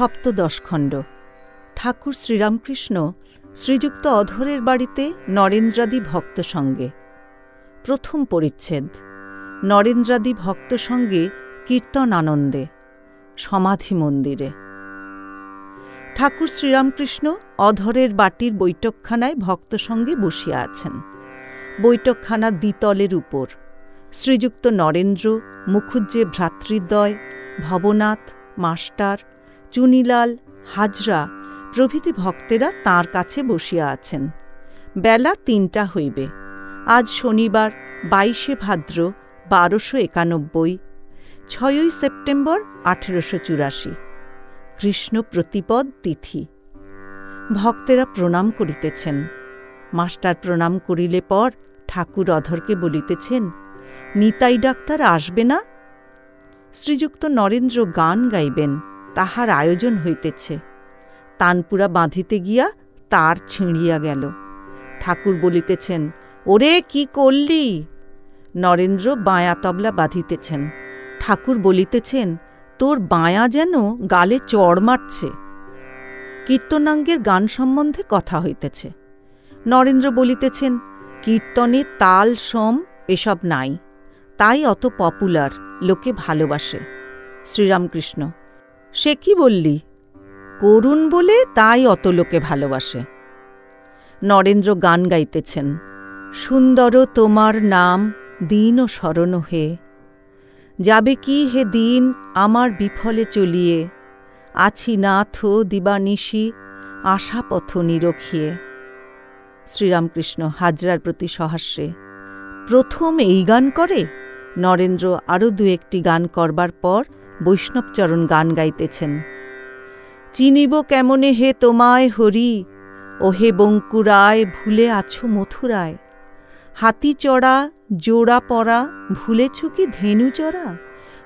সপ্তদশ খণ্ড। ঠাকুর শ্রীরামকৃষ্ণ শ্রীযুক্ত অধরের বাড়িতে নরেন্দ্রাদি ভক্ত সঙ্গে। প্রথম পরিচ্ছেদ। নরেন্দ্রাদি ভক্ত সঙ্গে কীর্তন আনন্দে, সমাধি মন্দিরে। ঠাকুর শ্রীরামকৃষ্ণ অধরের বাটির বৈঠকখানায় ভক্ত সঙ্গে বসিয়া আছেন। বৈঠকখানা দ্বিতলের উপর। শ্রীযুক্ত নরেন্দ্র মুখুজ্জে ভ্রাতৃদ্বয়, ভবনাথ, মাস্টার চুনিলাল, হাজরা প্রভৃতি ভক্তেরা তার কাছে বসিয়া আছেন। বেলা তিনটা হইবে। আজ শনিবার, বাইশে ভাদ্র, বারোশো একানব্বই, ছয়ই সেপ্টেম্বর, আঠেরোশো চুরাশি। কৃষ্ণ প্রতিপদ তিথি। ভক্তেরা প্রণাম করিতেছেন। মাস্টার প্রণাম করিলে পর ঠাকুর অধরকে বলিতেছেন, নিতাই ডাক্তার আসবে না? শ্রীযুক্ত নরেন্দ্র গান গাইবেন। তাহার আয়োজন হইতেছে। তানপুরা বাঁধিতে গিয়া তার ছিঁড়িয়া গেল। ঠাকুর বলিতেছেন, ওরে, কি করলি? নরেন্দ্র বাঁয়া তবলা বাঁধিতেছেন। ঠাকুর বলিতেছেন, তোর বাঁয়া যেন গালে চড় মারছে। কীর্তনাঙ্গের গান সম্বন্ধে কথা হইতেছে। নরেন্দ্র বলিতেছেন, কীর্তনে তাল, সম এসব নাই। তাই অত পপুলার লোকে ভালোবাসে। শ্রীরামকৃষ্ণ সে কি বললি? করুণ বলে তাই অত লোকে ভালোবাসে। নরেন্দ্র গান গাইতেছেন, সুন্দর তোমার নাম দিন ও স্মরণ হে। যাবে কি হে দিন আমার বিফলে চলিয়ে? আছি নাথ দিবানিশি আশা পথ নিরখিয়ে। শ্রীরামকৃষ্ণ হাজরার প্রতি সহাস্যে, প্রথম এই গান করে? নরেন্দ্র আরও দু একটি গান করবার পর বৈষ্ণবচরণ গান গাইতেছেন। চিনিব কেমনে হে তোমায় হরি ও হে বঙ্কুরায় ভুলে আছো মথুরায়। হাতি চড়া, জোড়া পরা, ভুলেছ কি ধেনু চড়া?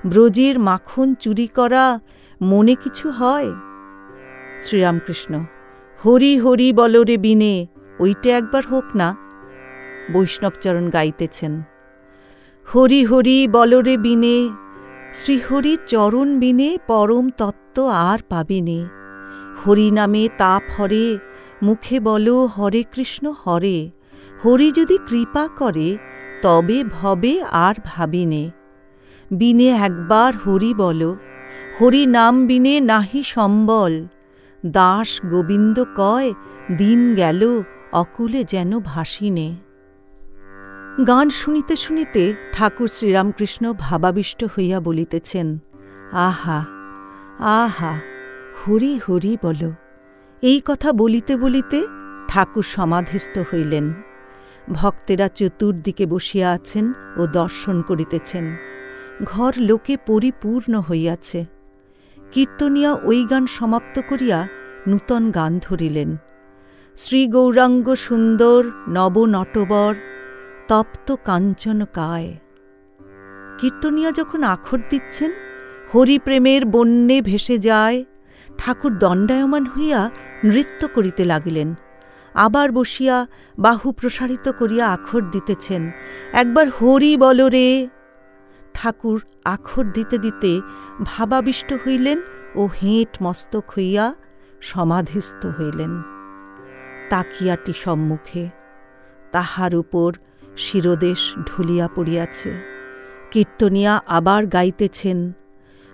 ব্রজের মাখন চুরি করা, মনে কিছু হয়? শ্রীরামকৃষ্ণ, হরি হরি বলরে বিনে, ওইটা একবার হোক না। বৈষ্ণবচরণ গাইতেছেন। হরি হরি বলরে বিনে শ্রীহরির চরণ বিনে পরম তত্ত্ব আর পাবিনে। হরি নামে তাপ হরে, মুখে বলো হরে কৃষ্ণ হরে। হরি যদি কৃপা করে, তবে ভবে আর ভাবিনে। বিনে একবার হরি বল, হরি নাম বিনে নাহি সম্বল। দাস গোবিন্দ কয়, দিন গেল, অকুলে যেন ভাসিনে। গান শুনিতে শুনিতে ঠাকুর শ্রীরামকৃষ্ণ ভাবাবিষ্ট হইয়া বলিতেছেন, আহা আহা, হরি হরি বল। এই কথা বলিতে বলিতে ঠাকুর সমাধিস্থ হইলেন। ভক্তেরা চতুর্দিকে বসিয়া আছেন ও দর্শন করিতেছেন। ঘর লোকে পরিপূর্ণ হইয়াছে। কীর্তনিয়া ওই গান সমাপ্ত করিয়া নূতন গান ধরিলেন। শ্রী গৌরাঙ্গ সুন্দর নব নটবর তপ্ত কাঞ্চন কায়। কীর্তনিয়া যখন আখর দিচ্ছেন, হরিপ্রেমের বন্যে ভেসে যায়, ঠাকুর দণ্ডায়মান হইয়া নৃত্য করিতে লাগিলেন। আবার বসিয়া বাহু প্রসারিত করিয়া আখর দিতেছেন। একবার হরি বল রে! ঠাকুর আখর দিতে দিতে ভাবাবিষ্ট হইলেন ও হেঁট মস্তক হইয়া সমাধিস্থ হইলেন। তাকিয়াটি সম্মুখে, তাহার উপর শিরদেশ ঢুলিয়া পড়িয়াছে। কীর্তনিয়া আবার গাইতেছেন,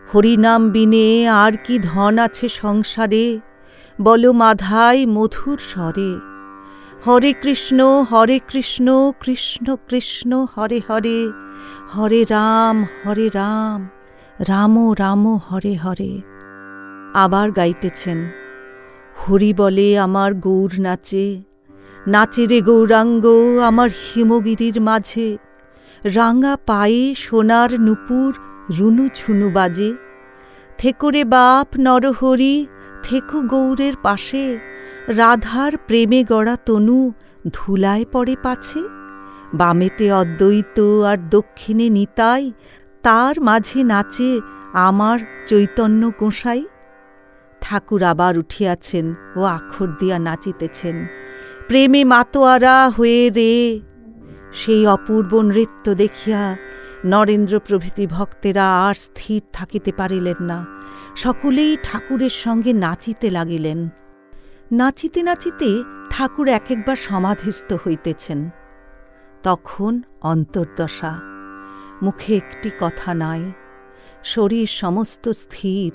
হরিনাম বিনে আর কি ধন আছে সংসারে? বল মাধাই মধুর স্বরে, হরে কৃষ্ণ হরে কৃষ্ণ কৃষ্ণ কৃষ্ণ, হরে হরে হরে রাম হরে রাম রাম রাম, হরে হরে। আবার গাইতেছেন, হরি বলে আমার গৌর নাচে নাচে রে গৌরাঙ্গ আমার হিমগিরির মাঝে। রাঙা পায়ে সোনার নুপুর রুনু ছুনু বাজে। থেকরে বাপ নরহরি, থেকো গৌরের পাশে। রাধার প্রেমে গড়া তনু ধুলায় পড়ে পাছে। বামেতে অদ্বৈত আর দক্ষিণে নিতাই, তার মাঝে নাচে আমার চৈতন্য গোসাই। ঠাকুর আবার উঠিয়াছেন ও আখর দিয়া নাচিতেছেন। প্রেমে মাতোয়ারা হয়ে রে। সেই অপূর্ব নৃত্য দেখিয়া নরেন্দ্র প্রভৃতি ভক্তেরা আর স্থির থাকিতে পারিলেন না। সকলেই ঠাকুরের সঙ্গে নাচিতে লাগিলেন। নাচিতে নাচিতে ঠাকুর এক একবার সমাধিস্থ হইতেছেন। তখন অন্তর্দশা। মুখে একটি কথা নাই। শরীর সমস্ত স্থির।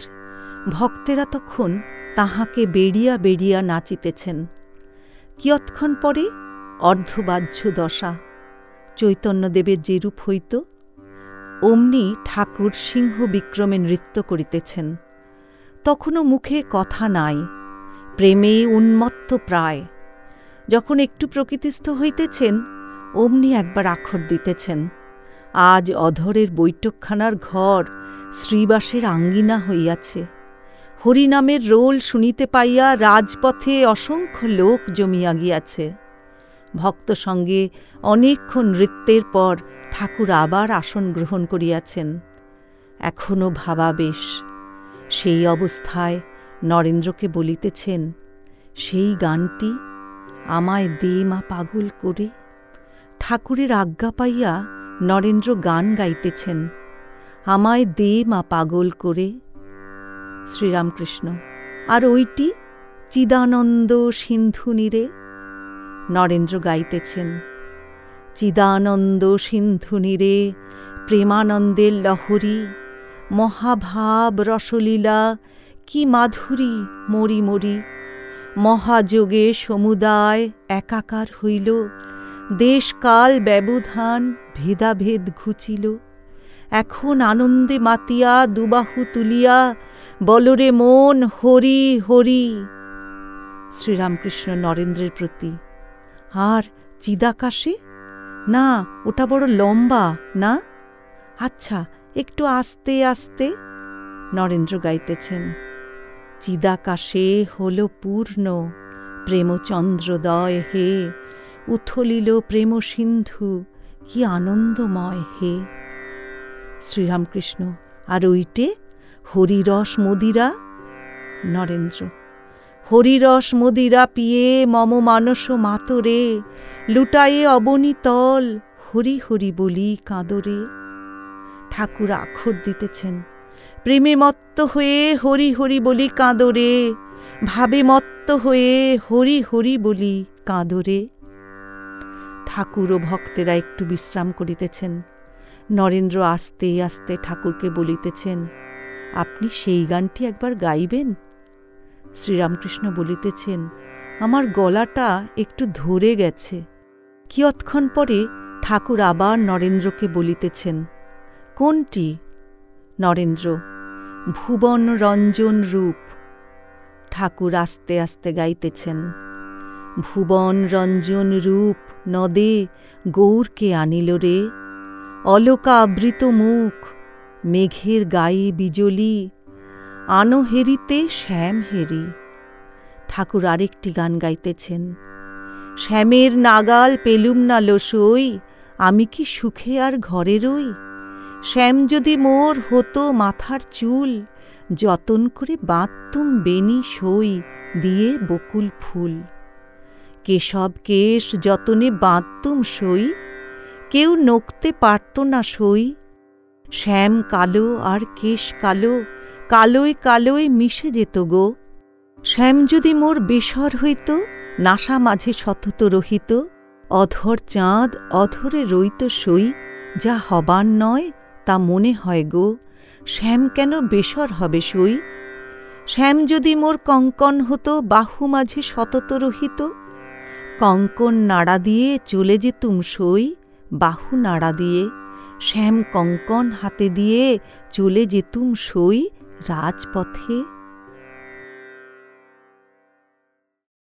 ভক্তেরা তখন তাহাকে বেড়িয়া বেড়িয়া নাচিতেছেন। কিয়ৎক্ষণ পরে অর্ধবাহ্য দশা। চৈতন্যদেবের যেরূপ হইত, অমনি ঠাকুর সিংহ বিক্রমে নৃত্য করিতেছেন। তখনও মুখে কথা নাই, প্রেমে উন্মত্ত প্রায়। যখন একটু প্রকৃতিস্থ হইতেছেন, অমনি একবার আখর দিতেছেন। আজ অধরের বৈঠকখানার ঘর শ্রীবাসের আঙ্গিনা হইয়াছে। হরিনামের রোল শুনিতে পাইয়া রাজপথে অসংখ্য লোক জমিয়া গিয়াছে। ভক্ত সঙ্গে অনেকক্ষণ নৃত্যের পর ঠাকুর আবার আসন গ্রহণ করিয়াছেন। এখনও ভাবাবেশ, সেই অবস্থায় নরেন্দ্রকে বলিতেছেন, সেই গানটি আমায় দে মা পাগল করে। ঠাকুরের আজ্ঞা পাইয়া নরেন্দ্র গান গাইতেছেন, আমায় দে মা পাগল করে। শ্রীরামকৃষ্ণ। আর ওইটি চিদানন্দ সিন্ধু নীরে নরেন্দ্র গাইতেছেন। চিদানন্দ সিন্ধু নীরে প্রেমানন্দের লহরী, মহাভাব রসলীলা, কি মাধুরী মরি মরি। মহাযোগে সমুদায় একাকার হইল, দেশকাল ব্যবধান ভেদাভেদ ঘুচিল। এখন আনন্দে মাতিয়া দুবাহু তুলিয়া বলরে মন হরি হরি। শ্রীরামকৃষ্ণ নরেন্দ্রের প্রতি। আর চিদাকাশে? না, ওটা বড় লম্বা, না? আচ্ছা একটু আস্তে আস্তে। নরেন্দ্র গাইতেছেন, চিদাকাশে হল পূর্ণ প্রেমচন্দ্রদয় হে, উথলিল প্রেম সিন্ধু, কি আনন্দময় হে। শ্রীরামকৃষ্ণ, আর ওইটে হরিরস মদিরা? নরেন্দ্র, হরিরস মদিরা পিয়ে মম মানস মাতরে, লুটায়ে অবনীতল হরি হরি বলি কাঁদরে। ঠাকুর আখর দিতেছেন, প্রেমে মত্ত হয়ে হরি হরি বলি কাঁদরে, ভাবে মত্ত হয়ে হরি হরি বলি কাঁদরে। ঠাকুর ও ভক্তেরা একটু বিশ্রাম করিতেছেন, নরেন্দ্র আস্তে আস্তে ঠাকুরকে বলিতেছেন আপনি সেই গানটি একবার গাইবেন? শ্রীরামকৃষ্ণ বলিতেছেন, আমার গলাটা একটু ধরে গেছে। কিয়ৎক্ষণ পরে ঠাকুর আবার নরেন্দ্রকে বলিতেছেন, কোনটি? নরেন্দ্র, ভুবন রঞ্জন রূপ। ঠাকুর আস্তে আস্তে গাইতেছেন, ভুবন রঞ্জন রূপ নদে গৌরকে আনিল রে। অলকা আবৃত মুখ মেঘের গায়ে বিজলি আনো হেরিতে শ্যাম হেরি। ঠাকুর আরেকটি গান গাইতেছেন। শ্যামের নাগাল পেলুম না লোসই, আমি কি সুখে আর ঘরে রই? শ্যাম যদি মোর হতো মাথার চুল, যতন করে বাঁধতুম বেনি সই দিয়ে বকুল ফুল। কেশব কেশ যতনে বাঁধতুম সই, কেউ নকতে পারত না সই শ্যাম কালো আর কেশ কালো, কালোয় কালোয় মিশে যেত গো। শ্যাম যদি মোর বেসর হইত, নাসা মাঝে শতত রহিত, অধর চাঁদ অধরে রইত সই, যা হবার নয় তা মনে হয় গো, শ্যাম কেন বেসর হবে সই? শ্যাম যদি মোর কঙ্কন হতো, বাহু মাঝে শতত রহিত, কঙ্কন নাড়া দিয়ে চলে যেতুম সই, বাহু নাড়া দিয়ে। শ্যাম কঙ্কন হাতে দিয়ে চলে যেতুম সই রাজপথে।